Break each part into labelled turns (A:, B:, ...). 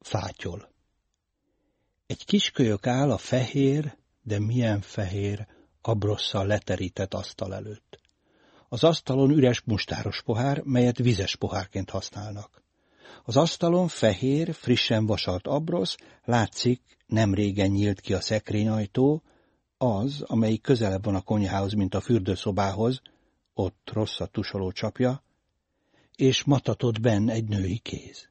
A: Fátyol Egy kiskölyök áll a fehér, de milyen fehér, abrosszal leterített asztal előtt. Az asztalon üres mustáros pohár, melyet vizes pohárként használnak. Az asztalon fehér, frissen vasalt abrosz, látszik, nem régen nyílt ki a szekrényajtó, az, amelyik közelebb van a konyhához, mint a fürdőszobához, ott rossz a tusoló csapja, és matatott benn egy női kéz.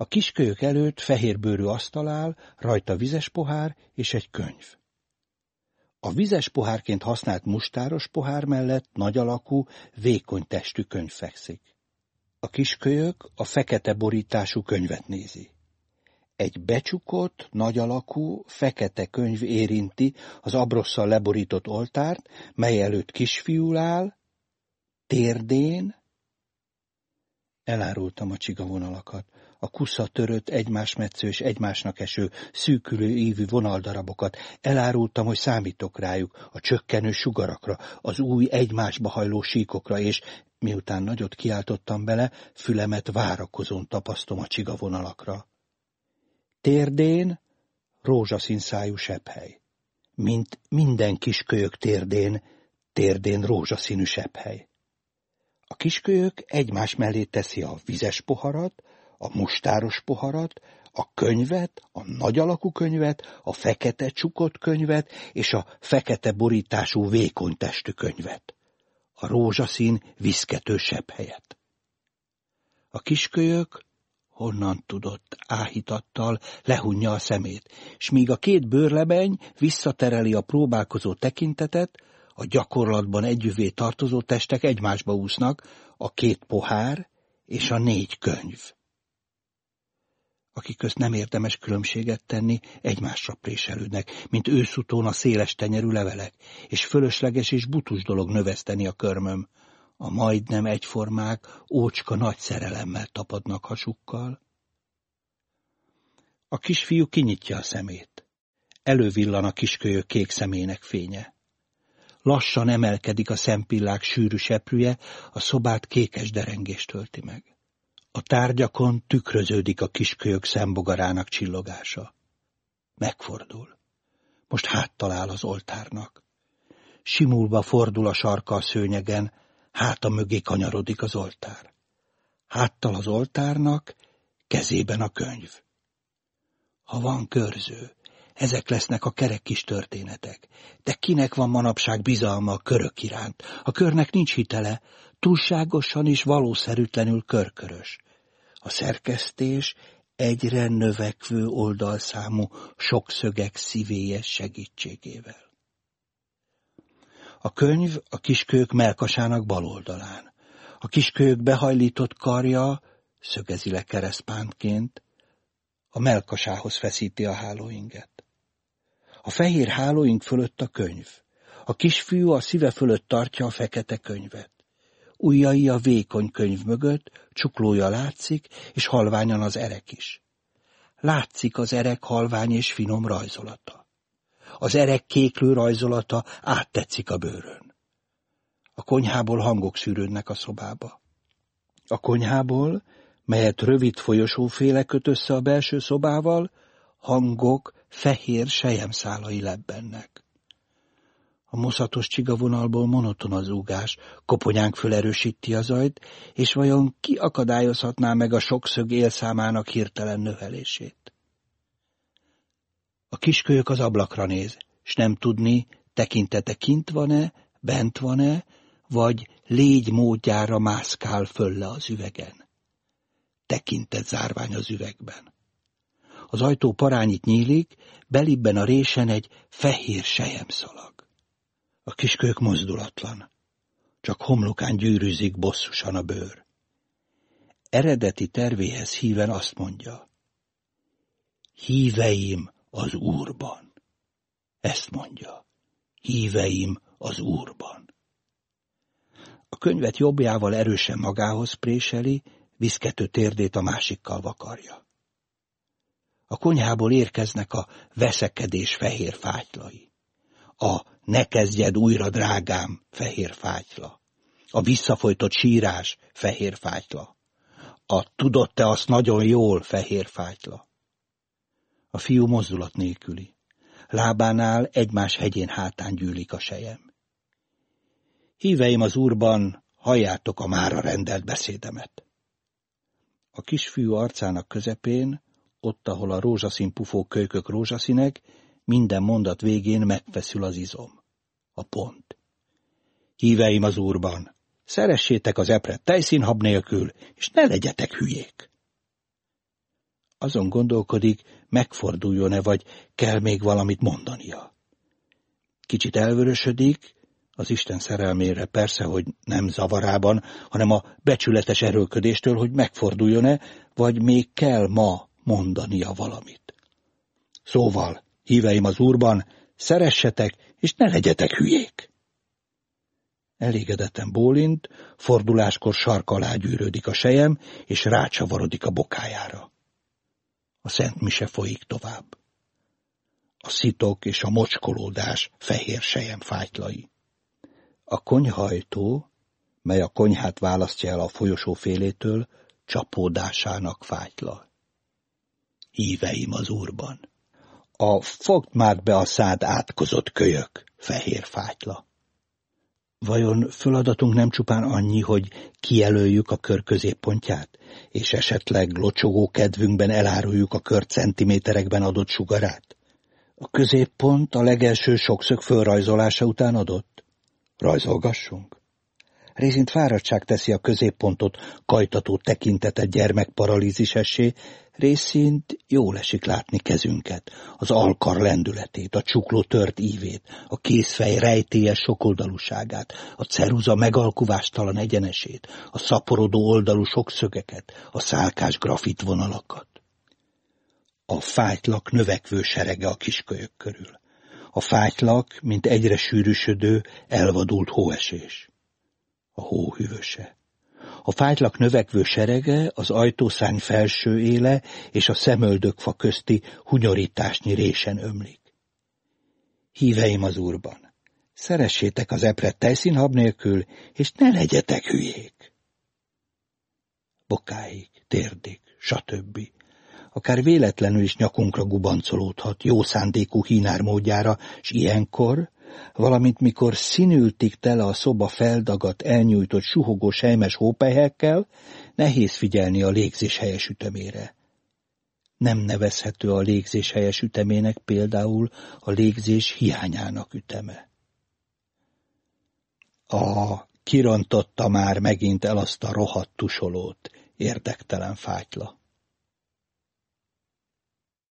A: A kiskölyök előtt fehérbőrű asztal áll, rajta vizes pohár és egy könyv. A vizes pohárként használt mustáros pohár mellett nagy alakú, vékony testű könyv fekszik. A kiskölyök a fekete borítású könyvet nézi. Egy becsukott, nagy alakú, fekete könyv érinti az abrosszal leborított oltárt, mely előtt kisfiú áll, térdén, elárultam a csigavonalakat a kusza törött, egymás metsző és egymásnak eső, szűkülő ívű vonaldarabokat. Elárultam, hogy számítok rájuk, a csökkenő sugarakra, az új egymásba hajló síkokra, és miután nagyot kiáltottam bele, fülemet várakozón tapasztom a csigavonalakra. Térdén rózsaszín szájú sepphely. Mint minden kiskölyök térdén, térdén rózsaszínű sepphely. A kiskölyök egymás mellé teszi a vizes poharat, a mustáros poharat, a könyvet, a nagy alakú könyvet, a fekete csukott könyvet és a fekete borítású vékony testű könyvet. A rózsaszín viszketősebb helyet. A kiskölyök honnan tudott, áhítattal lehunja a szemét, s míg a két bőrlebeny visszatereli a próbálkozó tekintetet, a gyakorlatban együvé tartozó testek egymásba úsznak, a két pohár és a négy könyv akik közt nem érdemes különbséget tenni, egymásra préselődnek, mint őszutón a széles tenyerű levelek, és fölösleges és butus dolog növeszteni a körmöm. A majdnem egyformák ócska nagy szerelemmel tapadnak hasukkal. A kisfiú kinyitja a szemét. Elővillan a kiskölyök kék szemének fénye. Lassan emelkedik a szempillák sűrű seprűje, a szobát kékes derengést tölti meg. A tárgyakon tükröződik a kiskölyök szembogarának csillogása. Megfordul. Most háttalál az oltárnak. Simulva fordul a sarka a szőnyegen, háta mögé kanyarodik az oltár. Háttal az oltárnak, kezében a könyv. Ha van körző, ezek lesznek a kerek kis történetek. De kinek van manapság bizalma a körök iránt? A körnek nincs hitele, túlságosan is valószerűtlenül körkörös. A szerkesztés egyre növekvő oldalszámú sokszögek szívélyes segítségével. A könyv a kiskölyök melkasának bal oldalán. A kiskölyök behajlított karja, szögezi le keresztpántként, a melkasához feszíti a hálóinget. A fehér hálóink fölött a könyv. A kisfiú a szíve fölött tartja a fekete könyvet. Ujjai a vékony könyv mögött, csuklója látszik, és halványan az erek is. Látszik az erek halvány és finom rajzolata. Az erek kéklő rajzolata áttetszik a bőrön. A konyhából hangok szűrődnek a szobába. A konyhából, melyet rövid folyosóféle köt össze a belső szobával, hangok fehér sejemszálai lebbennek. A moszatos csigavonalból monoton az úgás, koponyánk fölerősíti a zajt, és vajon ki akadályozhatná meg a sokszög élszámának hirtelen növelését? A kiskölyök az ablakra néz, s nem tudni, tekintete kint van-e, bent van-e, vagy légy módjára mászkál fölle az üvegen. Tekintet zárvány az üvegben. Az ajtó parányit nyílik, belibben a résen egy fehér sejemszalag. A kiskölyök mozdulatlan. Csak homlokán gyűrűzik bosszusan a bőr. Eredeti tervéhez híven azt mondja. Híveim az Úrban. Ezt mondja. Híveim az Úrban. A könyvet jobbjával erősen magához préseli, viszkető térdét a másikkal vakarja. A konyhából érkeznek a veszekedés fehér fátylai. A ne kezdjed újra, drágám, fehér fátyla. A visszafolytott sírás, fehér fátyla. A tudod te azt nagyon jól, fehér fájtla. A fiú mozdulat nélküli. Lábánál egymás hegyén hátán gyűlik a sejem. Híveim az úrban, halljátok a mára rendelt beszédemet. A kisfiú arcának közepén, ott, ahol a rózsaszín pufó kölykök rózsaszínek, minden mondat végén megfeszül az izom. A pont. Híveim az úrban, szeressétek az epret tejszínhab nélkül, és ne legyetek hülyék. Azon gondolkodik, megforduljon-e, vagy kell még valamit mondania. Kicsit elvörösödik, az Isten szerelmére persze, hogy nem zavarában, hanem a becsületes erőlködéstől, hogy megforduljon-e, vagy még kell ma mondania valamit. Szóval, híveim az Úrban, szeressetek, és ne legyetek hülyék! Elégedetten bólint, forduláskor sark alá gyűrődik a sejem, és rácsavarodik a bokájára. A Szent Mise folyik tovább. A szitok és a mocskolódás fehér sejem fájtlai. A konyhajtó, mely a konyhát választja el a folyosó félétől, csapódásának fájtla. Híveim az úrban. A fogd már be a szád átkozott kölyök, fehér fájtla. Vajon feladatunk nem csupán annyi, hogy kijelöljük a kör középpontját, és esetleg locsogó kedvünkben eláruljuk a kör centiméterekben adott sugarát? A középpont a legelső sokszög fölrajzolása után adott? Rajzolgassunk? Részint fáradtság teszi a középpontot kajtató tekintetet gyermekparalízisessé, részint jól esik látni kezünket, az alkar lendületét, a csukló tört ívét, a készfej rejtélyes sokoldalúságát, a ceruza megalkuvástalan egyenesét, a szaporodó oldalú sokszögeket, a szálkás grafit vonalakat. A fájtlak növekvő serege a kiskölyök körül. A fájtlak, mint egyre sűrűsödő, elvadult hóesés. A hó hűvöse. A fájtlak növekvő serege az ajtószány felső éle és a szemöldökfa közti hunyorításnyi résen ömlik. Híveim az úrban, szeressétek az epret tejszínhab nélkül, és ne legyetek hülyék. Bokáig, térdig, stb. Akár véletlenül is nyakunkra gubancolódhat jó szándékú hínár módjára, s ilyenkor, valamint mikor színültig tele a szoba feldagat, elnyújtott, suhogó sejmes hópelyhekkel, nehéz figyelni a légzés helyes ütemére. Nem nevezhető a légzés helyes ütemének például a légzés hiányának üteme. A kirontotta már megint el azt a rohadt tusolót, érdektelen fájtla.